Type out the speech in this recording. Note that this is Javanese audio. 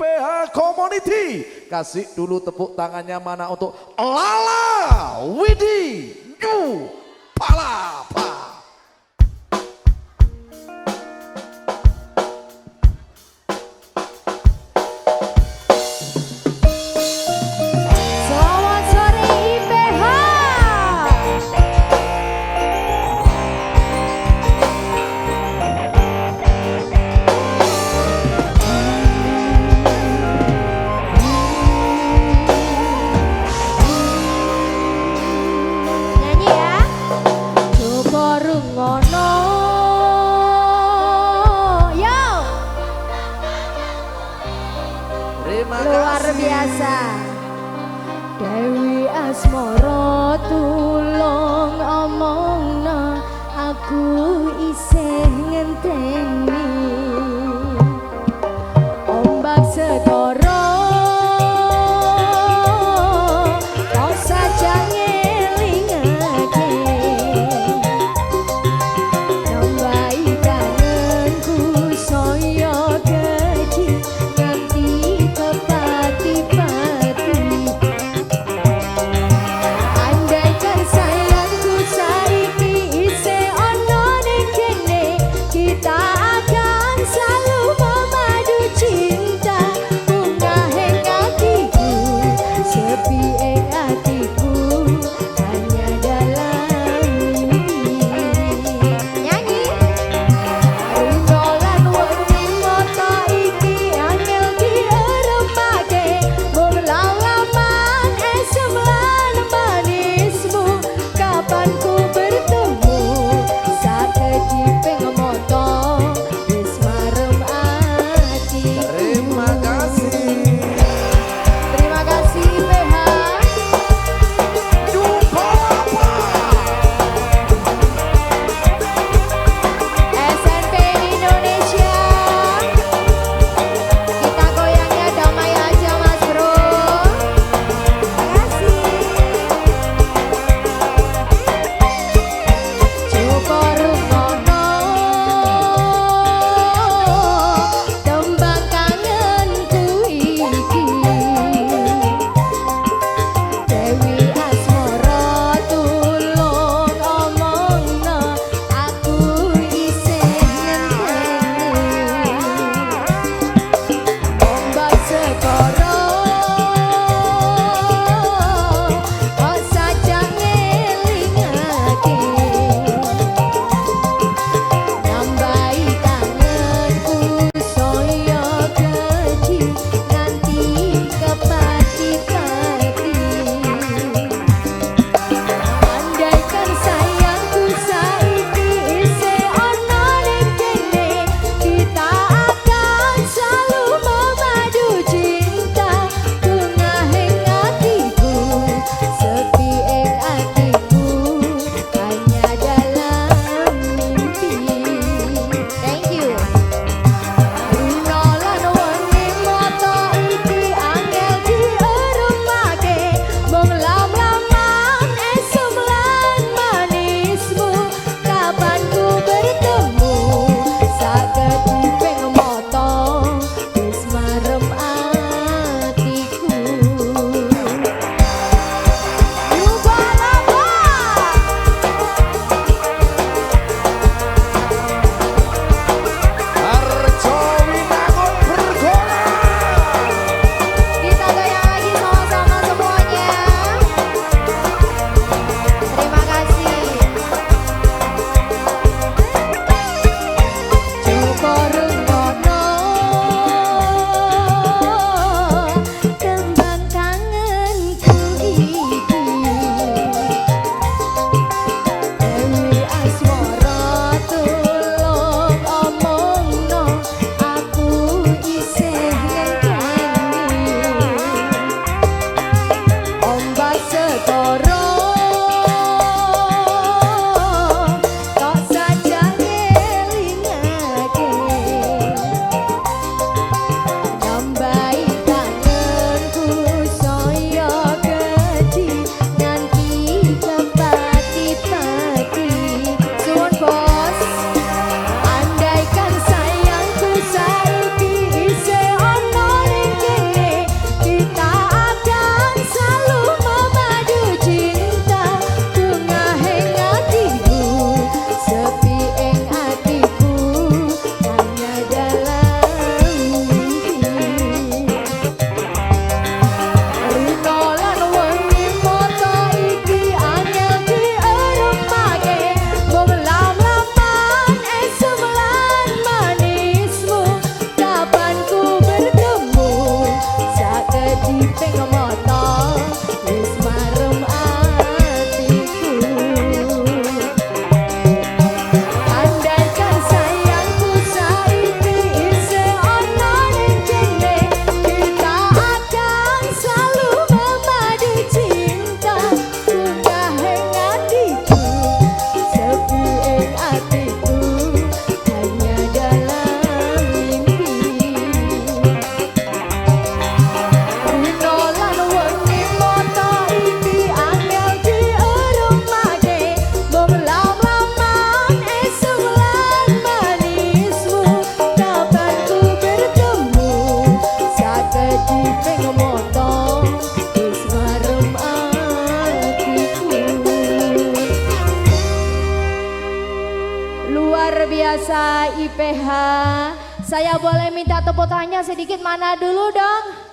IPH Community. Kasih dulu tepuk tangannya mana untuk Lala Widi New biasa. Dewi Asmoro tulung omongno aku isih ngenteni ombak sedoro biasa IPH. Saya boleh minta tepuk tangannya sedikit mana dulu dong?